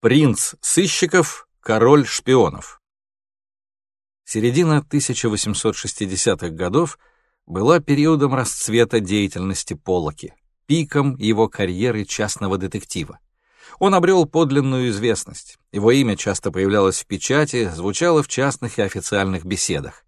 Принц сыщиков, король шпионов. Середина 1860-х годов была периодом расцвета деятельности Поллоки, пиком его карьеры частного детектива. Он обрел подлинную известность. Его имя часто появлялось в печати, звучало в частных и официальных беседах.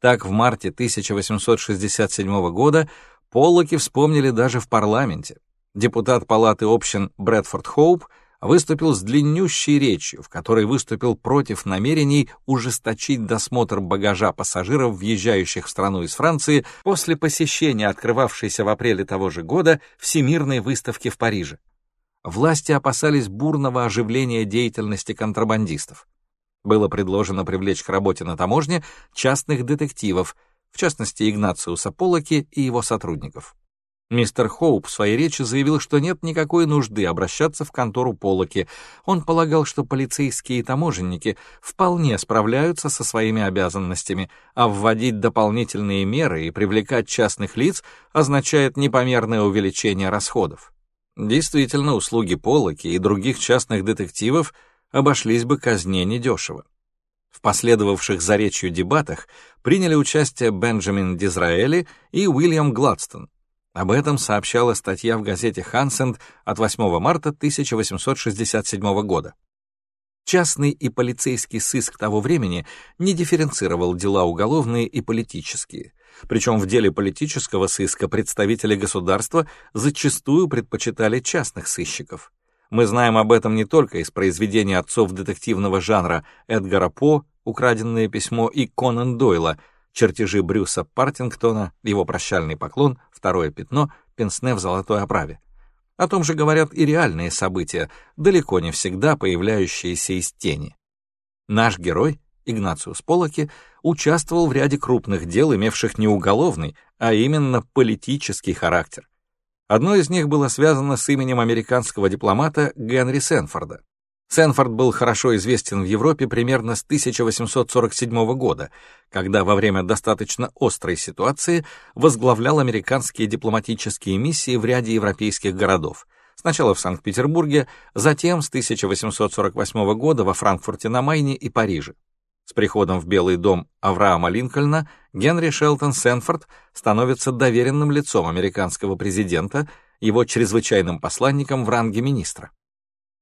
Так, в марте 1867 года Поллоки вспомнили даже в парламенте. Депутат палаты общин Брэдфорд Хоуп — выступил с длиннющей речью, в которой выступил против намерений ужесточить досмотр багажа пассажиров, въезжающих в страну из Франции, после посещения открывавшейся в апреле того же года Всемирной выставки в Париже. Власти опасались бурного оживления деятельности контрабандистов. Было предложено привлечь к работе на таможне частных детективов, в частности Игнациуса Полоки и его сотрудников. Мистер Хоуп в своей речи заявил, что нет никакой нужды обращаться в контору Полоки. Он полагал, что полицейские и таможенники вполне справляются со своими обязанностями, а вводить дополнительные меры и привлекать частных лиц означает непомерное увеличение расходов. Действительно, услуги Полоки и других частных детективов обошлись бы казне недешево. В последовавших за речью дебатах приняли участие Бенджамин Дизраэли и Уильям Гладстон. Об этом сообщала статья в газете «Хансенд» от 8 марта 1867 года. Частный и полицейский сыск того времени не дифференцировал дела уголовные и политические. Причем в деле политического сыска представители государства зачастую предпочитали частных сыщиков. Мы знаем об этом не только из произведений отцов детективного жанра Эдгара По «Украденное письмо» и Конан Дойла чертежи Брюса Партингтона, его прощальный поклон, второе пятно, пенсне в золотой оправе. О том же говорят и реальные события, далеко не всегда появляющиеся из тени. Наш герой, Игнациус Полоки, участвовал в ряде крупных дел, имевших не уголовный, а именно политический характер. Одно из них было связано с именем американского дипломата Генри Сенфорда. Сенфорд был хорошо известен в Европе примерно с 1847 года, когда во время достаточно острой ситуации возглавлял американские дипломатические миссии в ряде европейских городов. Сначала в Санкт-Петербурге, затем с 1848 года во Франкфурте на Майне и Париже. С приходом в Белый дом Авраама Линкольна Генри Шелтон Сенфорд становится доверенным лицом американского президента, его чрезвычайным посланником в ранге министра.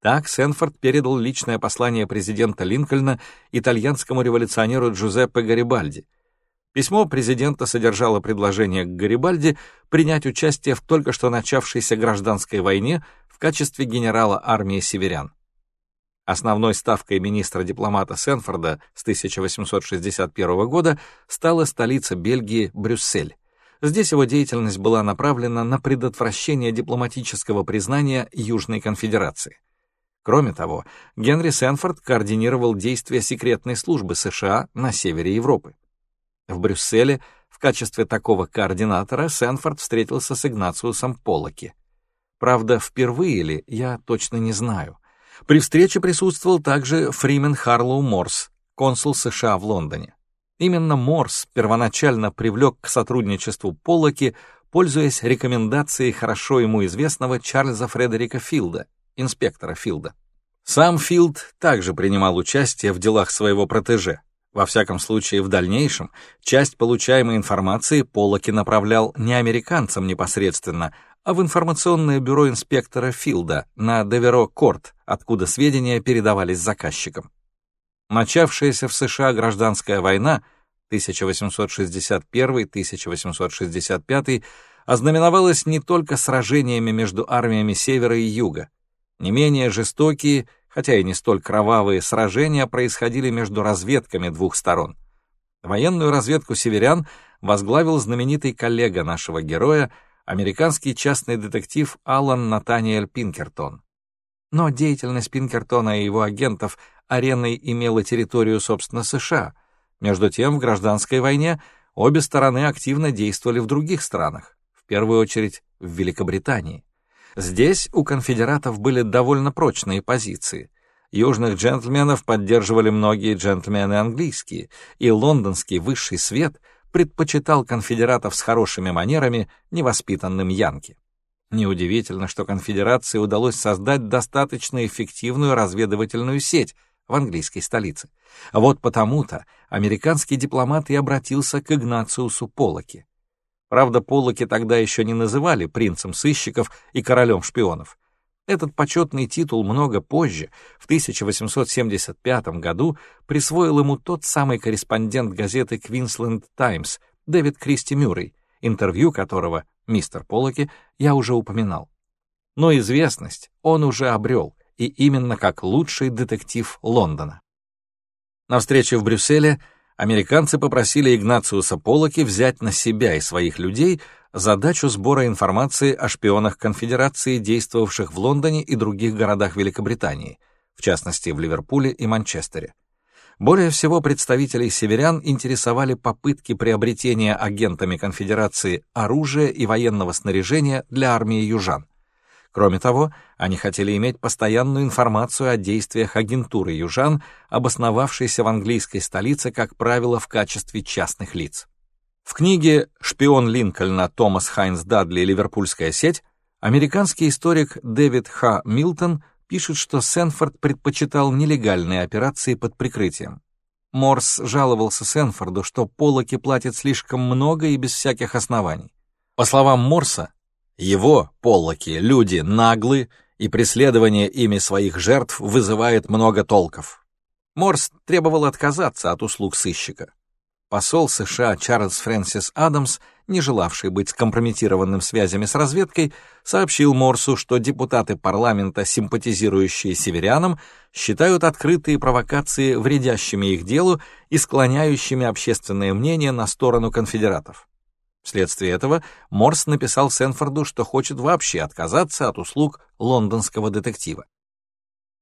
Так Сенфорд передал личное послание президента Линкольна итальянскому революционеру Джузеппе Гарибальди. Письмо президента содержало предложение к Гарибальди принять участие в только что начавшейся гражданской войне в качестве генерала армии северян. Основной ставкой министра-дипломата Сенфорда с 1861 года стала столица Бельгии Брюссель. Здесь его деятельность была направлена на предотвращение дипломатического признания Южной конфедерации. Кроме того, Генри Сенфорд координировал действия секретной службы США на севере Европы. В Брюсселе в качестве такого координатора Сенфорд встретился с Игнациусом Поллоки. Правда, впервые ли, я точно не знаю. При встрече присутствовал также Фримен Харлоу Морс, консул США в Лондоне. Именно Морс первоначально привлек к сотрудничеству Поллоки, пользуясь рекомендацией хорошо ему известного Чарльза Фредерика Филда, инспектора Филда. Сам Филд также принимал участие в делах своего протеже. Во всяком случае, в дальнейшем часть получаемой информации Поллоки направлял не американцам непосредственно, а в информационное бюро инспектора Филда на Деверо-Корт, откуда сведения передавались заказчикам. Начавшаяся в США гражданская война 1861-1865 ознаменовалась не только сражениями между армиями Севера и Юга, не менее жестокие, хотя и не столь кровавые сражения происходили между разведками двух сторон. Военную разведку северян возглавил знаменитый коллега нашего героя, американский частный детектив Алан Натаниэль Пинкертон. Но деятельность Пинкертона и его агентов ареной имела территорию, собственно, США. Между тем, в гражданской войне обе стороны активно действовали в других странах, в первую очередь в Великобритании. Здесь у конфедератов были довольно прочные позиции. Южных джентльменов поддерживали многие джентльмены английские, и лондонский высший свет предпочитал конфедератов с хорошими манерами невоспитанным янки. Неудивительно, что конфедерации удалось создать достаточно эффективную разведывательную сеть в английской столице. Вот потому-то американский дипломат и обратился к Игнациусу Полоке. Правда, Полоки тогда еще не называли принцем сыщиков и королем шпионов. Этот почетный титул много позже, в 1875 году, присвоил ему тот самый корреспондент газеты «Квинсленд Таймс» Дэвид Кристи Мюррей, интервью которого, мистер Полоки, я уже упоминал. Но известность он уже обрел, и именно как лучший детектив Лондона. На встрече в Брюсселе американцы попросили Игнациуса Полоки взять на себя и своих людей задачу сбора информации о шпионах конфедерации, действовавших в Лондоне и других городах Великобритании, в частности в Ливерпуле и Манчестере. Более всего представителей северян интересовали попытки приобретения агентами конфедерации оружия и военного снаряжения для армии южан. Кроме того, они хотели иметь постоянную информацию о действиях агентуры южан, обосновавшейся в английской столице, как правило, в качестве частных лиц. В книге «Шпион Линкольна» Томас Хайнс Дадли «Ливерпульская сеть» американский историк Дэвид Х. Милтон пишет, что Сенфорд предпочитал нелегальные операции под прикрытием. Морс жаловался Сенфорду, что Полоки платят слишком много и без всяких оснований. По словам Морса, его, Поллоки, люди наглы, и преследование ими своих жертв вызывает много толков. Морс требовал отказаться от услуг сыщика. Посол США Чарльз Фрэнсис Адамс, не желавший быть скомпрометированным связями с разведкой, сообщил Морсу, что депутаты парламента, симпатизирующие северянам, считают открытые провокации вредящими их делу и склоняющими общественное мнение на сторону конфедератов. Вследствие этого Морс написал Сенфорду, что хочет вообще отказаться от услуг лондонского детектива.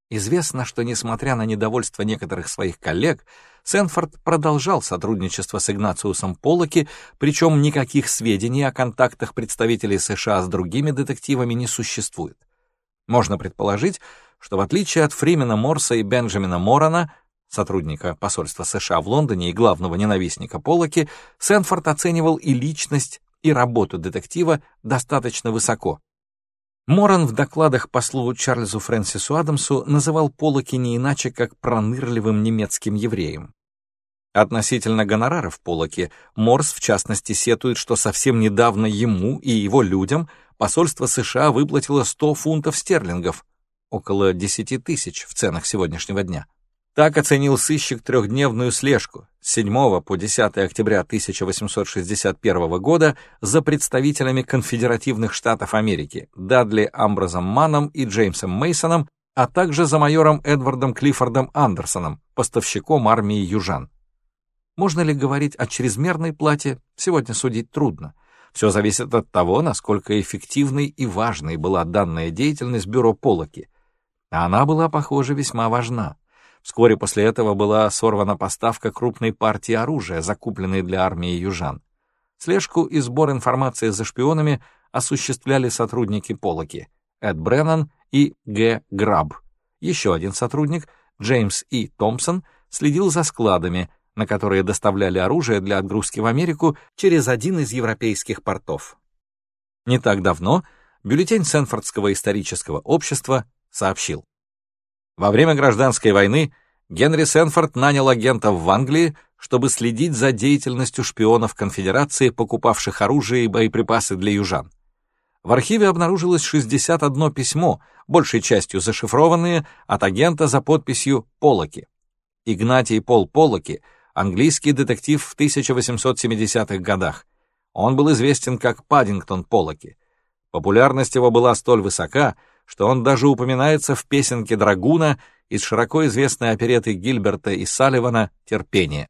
Известно, что, несмотря на недовольство некоторых своих коллег, Сенфорд продолжал сотрудничество с Игнациусом Полоки, причем никаких сведений о контактах представителей США с другими детективами не существует. Можно предположить, что в отличие от Фримена Морса и Бенджамина Морана, сотрудника посольства США в Лондоне и главного ненавистника Полоки, Сенфорд оценивал и личность, и работу детектива достаточно высоко, Моран в докладах послу Чарльзу Фрэнсису Адамсу называл Полоки не иначе, как пронырливым немецким евреем. Относительно гонораров Полоки, Морс в частности сетует, что совсем недавно ему и его людям посольство США выплатило 100 фунтов стерлингов, около 10 тысяч в ценах сегодняшнего дня. Так оценил сыщик трехдневную слежку с 7 по 10 октября 1861 года за представителями конфедеративных штатов Америки Дадли Амброзом Маном и Джеймсом Мейсоном, а также за майором Эдвардом Клиффордом Андерсоном, поставщиком армии южан. Можно ли говорить о чрезмерной плате, сегодня судить трудно. Все зависит от того, насколько эффективной и важной была данная деятельность бюро Полоки. Она была, похоже, весьма важна. Вскоре после этого была сорвана поставка крупной партии оружия, закупленной для армии южан. Слежку и сбор информации за шпионами осуществляли сотрудники Полоки Эд Бреннан и Г. Граб. Еще один сотрудник, Джеймс И. Томпсон, следил за складами, на которые доставляли оружие для отгрузки в Америку через один из европейских портов. Не так давно бюллетень Сенфордского исторического общества сообщил. Во время гражданской войны Генри Сенфорд нанял агентов в Англии, чтобы следить за деятельностью шпионов конфедерации, покупавших оружие и боеприпасы для южан. В архиве обнаружилось 61 письмо, большей частью зашифрованные, от агента за подписью «Полоки». Игнатий Пол Полоки — английский детектив в 1870-х годах. Он был известен как Паддингтон Полоки. Популярность его была столь высока, что он даже упоминается в песенке Драгуна из широко известной опереты Гильберта и Салливана «Терпение».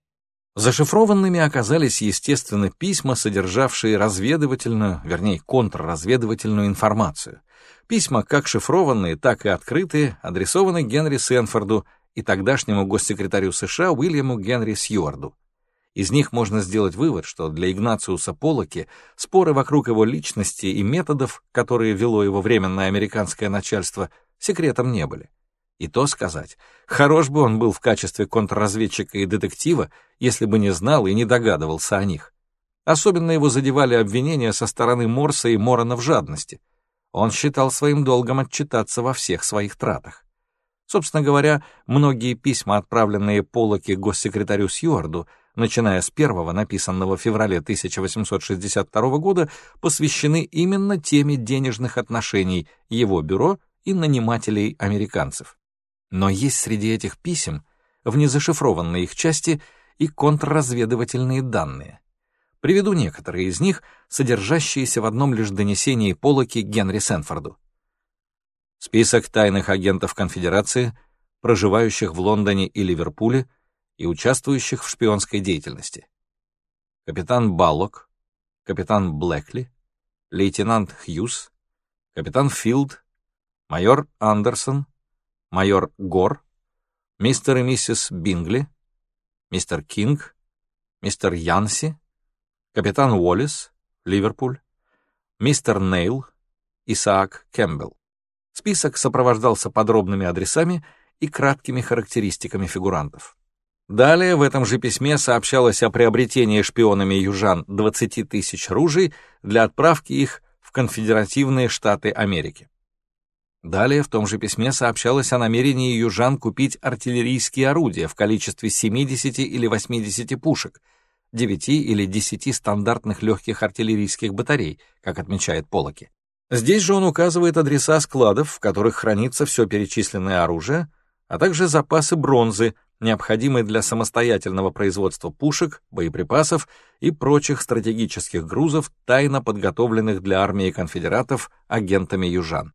Зашифрованными оказались, естественно, письма, содержавшие разведывательную, вернее, контрразведывательную информацию. Письма, как шифрованные, так и открытые, адресованы Генри Сенфорду и тогдашнему госсекретарю США Уильяму Генри Сьюарду. Из них можно сделать вывод, что для Игнациуса Полоки споры вокруг его личности и методов, которые вело его временное американское начальство, секретом не были. И то сказать, хорош бы он был в качестве контрразведчика и детектива, если бы не знал и не догадывался о них. Особенно его задевали обвинения со стороны Морса и Морона в жадности. Он считал своим долгом отчитаться во всех своих тратах. Собственно говоря, многие письма, отправленные Полоки госсекретарю Сьюарду, начиная с первого, написанного в феврале 1862 года, посвящены именно теме денежных отношений его бюро и нанимателей-американцев. Но есть среди этих писем, в незашифрованной их части, и контрразведывательные данные. Приведу некоторые из них, содержащиеся в одном лишь донесении Полоки Генри Сенфорду. Список тайных агентов конфедерации, проживающих в Лондоне и Ливерпуле и участвующих в шпионской деятельности. Капитан Баллок, капитан Блэкли, лейтенант Хьюз, капитан Филд, майор Андерсон, майор Гор, мистер и миссис Бингли, мистер Кинг, мистер Янси, капитан Уоллес, Ливерпуль, мистер Нейл, Исаак Кэмпбелл. Список сопровождался подробными адресами и краткими характеристиками фигурантов. Далее в этом же письме сообщалось о приобретении шпионами южан 20 тысяч ружей для отправки их в конфедеративные штаты Америки. Далее в том же письме сообщалось о намерении южан купить артиллерийские орудия в количестве 70 или 80 пушек, 9 или 10 стандартных легких артиллерийских батарей, как отмечает Полоки. Здесь же он указывает адреса складов, в которых хранится все перечисленное оружие, а также запасы бронзы, необходимые для самостоятельного производства пушек, боеприпасов и прочих стратегических грузов, тайно подготовленных для армии конфедератов агентами южан.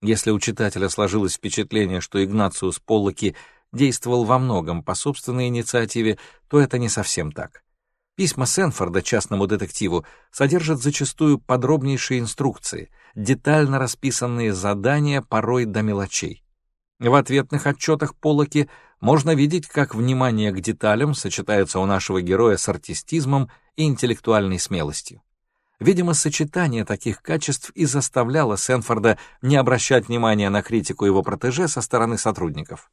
Если у читателя сложилось впечатление, что Игнациус Поллоки действовал во многом по собственной инициативе, то это не совсем так. Письма Сенфорда частному детективу содержат зачастую подробнейшие инструкции, детально расписанные задания порой до мелочей. В ответных отчетах Полоки можно видеть, как внимание к деталям сочетается у нашего героя с артистизмом и интеллектуальной смелостью. Видимо, сочетание таких качеств и заставляло Сенфорда не обращать внимания на критику его протеже со стороны сотрудников.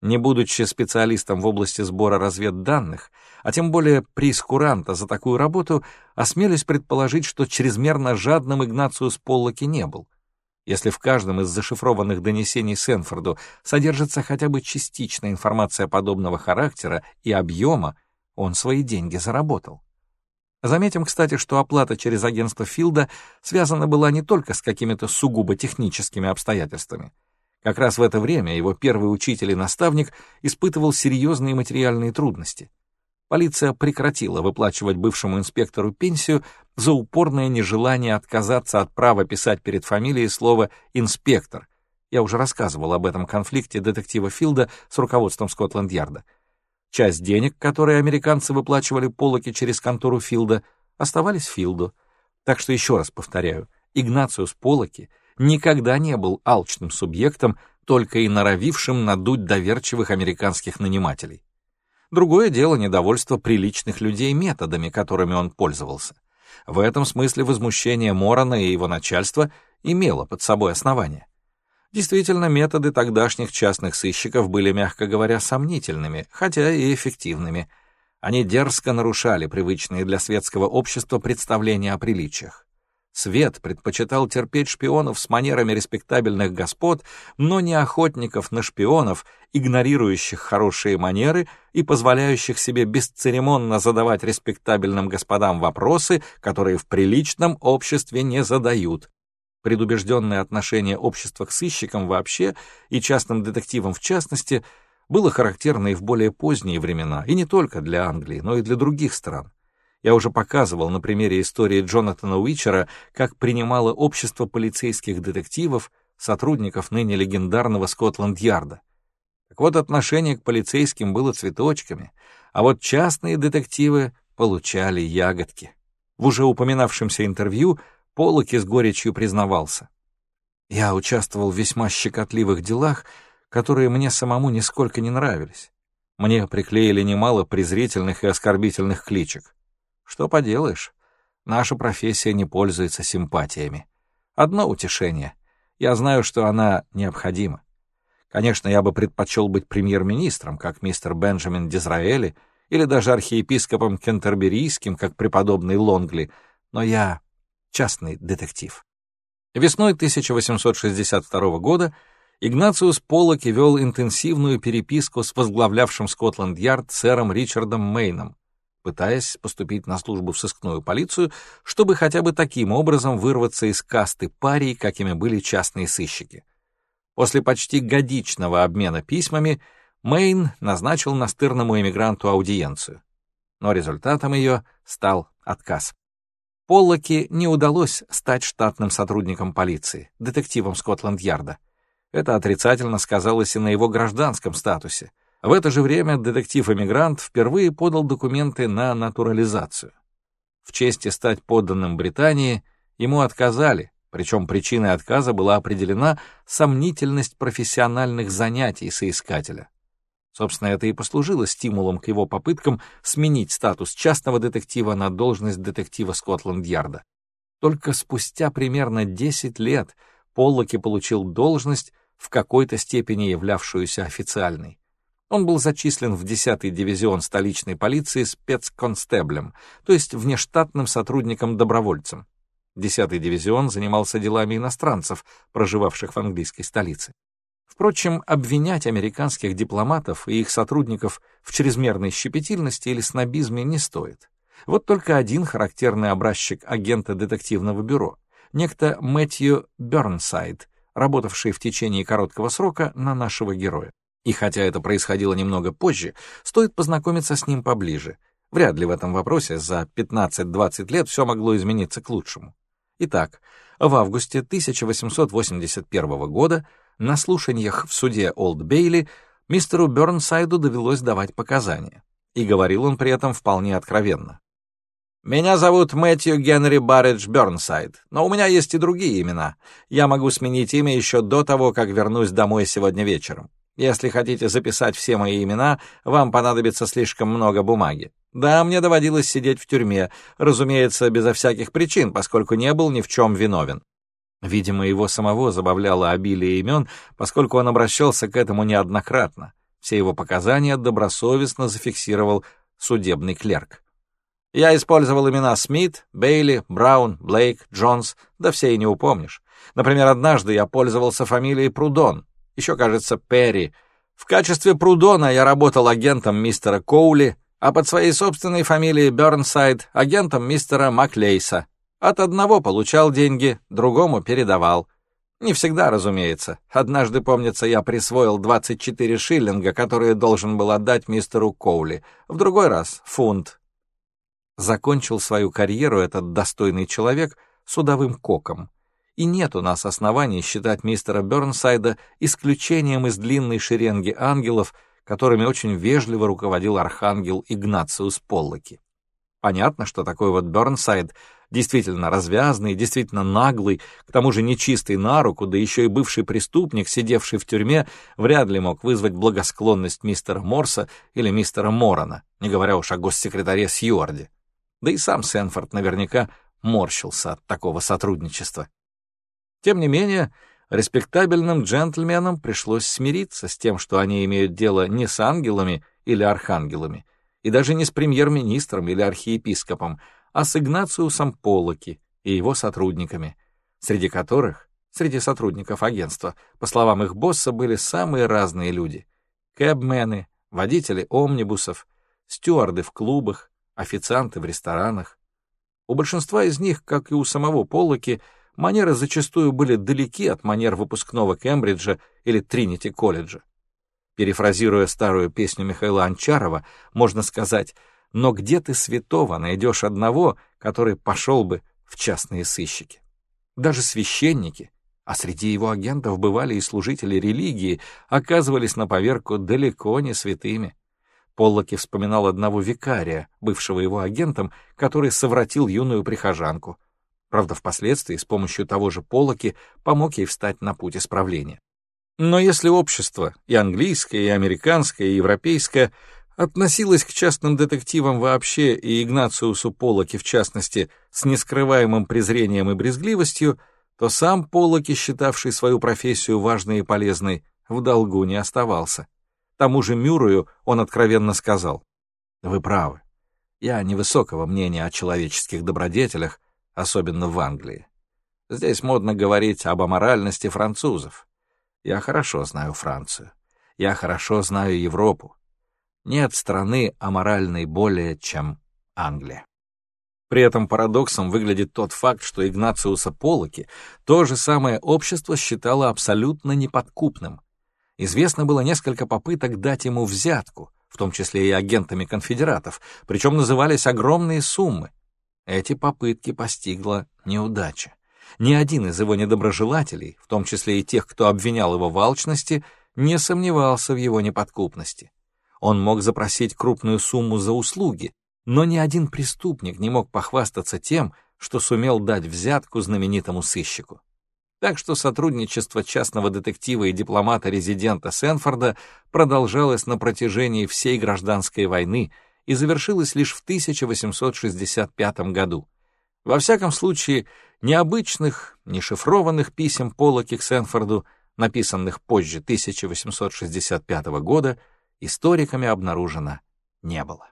Не будучи специалистом в области сбора разведданных, а тем более прескуранта за такую работу, осмелюсь предположить, что чрезмерно жадным Игнациус Поллоки не был. Если в каждом из зашифрованных донесений Сенфорду содержится хотя бы частичная информация подобного характера и объема, он свои деньги заработал. Заметим, кстати, что оплата через агентство Филда связана была не только с какими-то сугубо техническими обстоятельствами. Как раз в это время его первый учитель и наставник испытывал серьезные материальные трудности. Полиция прекратила выплачивать бывшему инспектору пенсию за упорное нежелание отказаться от права писать перед фамилией слово «инспектор». Я уже рассказывал об этом конфликте детектива Филда с руководством Скотланд-Ярда. Часть денег, которые американцы выплачивали Полоке через контору Филда, оставались Филду. Так что еще раз повторяю, Игнациус Полоки — никогда не был алчным субъектом, только и норовившим надуть доверчивых американских нанимателей. Другое дело недовольство приличных людей методами, которыми он пользовался. В этом смысле возмущение Морона и его начальства имело под собой основание. Действительно, методы тогдашних частных сыщиков были, мягко говоря, сомнительными, хотя и эффективными. Они дерзко нарушали привычные для светского общества представления о приличиях. Свет предпочитал терпеть шпионов с манерами респектабельных господ, но не охотников на шпионов, игнорирующих хорошие манеры и позволяющих себе бесцеремонно задавать респектабельным господам вопросы, которые в приличном обществе не задают. Предубежденное отношение общества к сыщикам вообще и частным детективам в частности было характерно и в более поздние времена, и не только для Англии, но и для других стран. Я уже показывал на примере истории Джонатана Уичера, как принимало общество полицейских детективов, сотрудников ныне легендарного Скотланд-Ярда. Так вот, отношение к полицейским было цветочками, а вот частные детективы получали ягодки. В уже упоминавшемся интервью Полоки с горечью признавался. Я участвовал в весьма щекотливых делах, которые мне самому нисколько не нравились. Мне приклеили немало презрительных и оскорбительных кличек. Что поделаешь, наша профессия не пользуется симпатиями. Одно утешение. Я знаю, что она необходима. Конечно, я бы предпочел быть премьер-министром, как мистер Бенджамин Дизраэли, или даже архиепископом Кентерберийским, как преподобный Лонгли, но я частный детектив. Весной 1862 года Игнациус Поллоки вел интенсивную переписку с возглавлявшим Скотланд-Ярд сэром Ричардом Мейном, пытаясь поступить на службу в сыскную полицию, чтобы хотя бы таким образом вырваться из касты парий, какими были частные сыщики. После почти годичного обмена письмами Мейн назначил настырному эмигранту аудиенцию. Но результатом ее стал отказ. Поллоки не удалось стать штатным сотрудником полиции, детективом Скотланд-Ярда. Это отрицательно сказалось и на его гражданском статусе. В это же время детектив-эмигрант впервые подал документы на натурализацию. В чести стать подданным Британии ему отказали, причем причиной отказа была определена сомнительность профессиональных занятий соискателя. Собственно, это и послужило стимулом к его попыткам сменить статус частного детектива на должность детектива Скотланд-Ярда. Только спустя примерно 10 лет Поллоки получил должность, в какой-то степени являвшуюся официальной. Он был зачислен в 10-й дивизион столичной полиции спецконстеблем, то есть внештатным сотрудником-добровольцем. 10-й дивизион занимался делами иностранцев, проживавших в английской столице. Впрочем, обвинять американских дипломатов и их сотрудников в чрезмерной щепетильности или снобизме не стоит. Вот только один характерный образчик агента детективного бюро, некто Мэтью Бернсайд, работавший в течение короткого срока на нашего героя. И хотя это происходило немного позже, стоит познакомиться с ним поближе. Вряд ли в этом вопросе за 15-20 лет все могло измениться к лучшему. Итак, в августе 1881 года на слушаниях в суде Олд Бейли мистеру Бернсайду довелось давать показания, и говорил он при этом вполне откровенно. «Меня зовут Мэтью Генри Барредж Бернсайд, но у меня есть и другие имена. Я могу сменить имя еще до того, как вернусь домой сегодня вечером. Если хотите записать все мои имена, вам понадобится слишком много бумаги. Да, мне доводилось сидеть в тюрьме, разумеется, безо всяких причин, поскольку не был ни в чем виновен. Видимо, его самого забавляло обилие имен, поскольку он обращался к этому неоднократно. Все его показания добросовестно зафиксировал судебный клерк. Я использовал имена Смит, Бейли, Браун, Блейк, Джонс, да все и не упомнишь. Например, однажды я пользовался фамилией Прудон, еще, кажется, Перри. В качестве Прудона я работал агентом мистера Коули, а под своей собственной фамилией Бернсайд — агентом мистера Маклейса. От одного получал деньги, другому передавал. Не всегда, разумеется. Однажды, помнится, я присвоил 24 шиллинга, которые должен был отдать мистеру Коули. В другой раз — фунт. Закончил свою карьеру этот достойный человек судовым коком. И нет у нас оснований считать мистера Бернсайда исключением из длинной шеренги ангелов, которыми очень вежливо руководил архангел Игнациус Поллоки. Понятно, что такой вот Бернсайд действительно развязный, действительно наглый, к тому же нечистый на руку, да еще и бывший преступник, сидевший в тюрьме, вряд ли мог вызвать благосклонность мистера Морса или мистера Морона, не говоря уж о госсекретаре Сьюарде. Да и сам Сенфорд наверняка морщился от такого сотрудничества. Тем не менее, респектабельным джентльменам пришлось смириться с тем, что они имеют дело не с ангелами или архангелами, и даже не с премьер-министром или архиепископом, а с Игнациусом Поллоки и его сотрудниками, среди которых, среди сотрудников агентства, по словам их босса, были самые разные люди. Кэбмены, водители омнибусов, стюарды в клубах, официанты в ресторанах. У большинства из них, как и у самого Поллоки, манеры зачастую были далеки от манер выпускного Кембриджа или Тринити-колледжа. Перефразируя старую песню Михаила Анчарова, можно сказать — но где ты святого найдешь одного, который пошел бы в частные сыщики? Даже священники, а среди его агентов бывали и служители религии, оказывались на поверку далеко не святыми. Поллоки вспоминал одного викария, бывшего его агентом, который совратил юную прихожанку. Правда, впоследствии с помощью того же Поллоки помог ей встать на путь исправления. Но если общество, и английское, и американское, и европейское, относилась к частным детективам вообще и Игнациусу Полоке в частности с нескрываемым презрением и брезгливостью, то сам Полоки, считавший свою профессию важной и полезной, в долгу не оставался. Тому же Мюррею он откровенно сказал, «Вы правы, я невысокого мнения о человеческих добродетелях, особенно в Англии. Здесь модно говорить об аморальности французов. Я хорошо знаю Францию. Я хорошо знаю Европу. Нет страны аморальной более, чем Англия. При этом парадоксом выглядит тот факт, что Игнациуса Полоки то же самое общество считало абсолютно неподкупным. Известно было несколько попыток дать ему взятку, в том числе и агентами конфедератов, причем назывались огромные суммы. Эти попытки постигла неудача. Ни один из его недоброжелателей, в том числе и тех, кто обвинял его в алчности, не сомневался в его неподкупности. Он мог запросить крупную сумму за услуги, но ни один преступник не мог похвастаться тем, что сумел дать взятку знаменитому сыщику. Так что сотрудничество частного детектива и дипломата-резидента Сенфорда продолжалось на протяжении всей гражданской войны и завершилось лишь в 1865 году. Во всяком случае, необычных, не шифрованных писем Поллоки к Сенфорду, написанных позже 1865 года, историками обнаружено не было.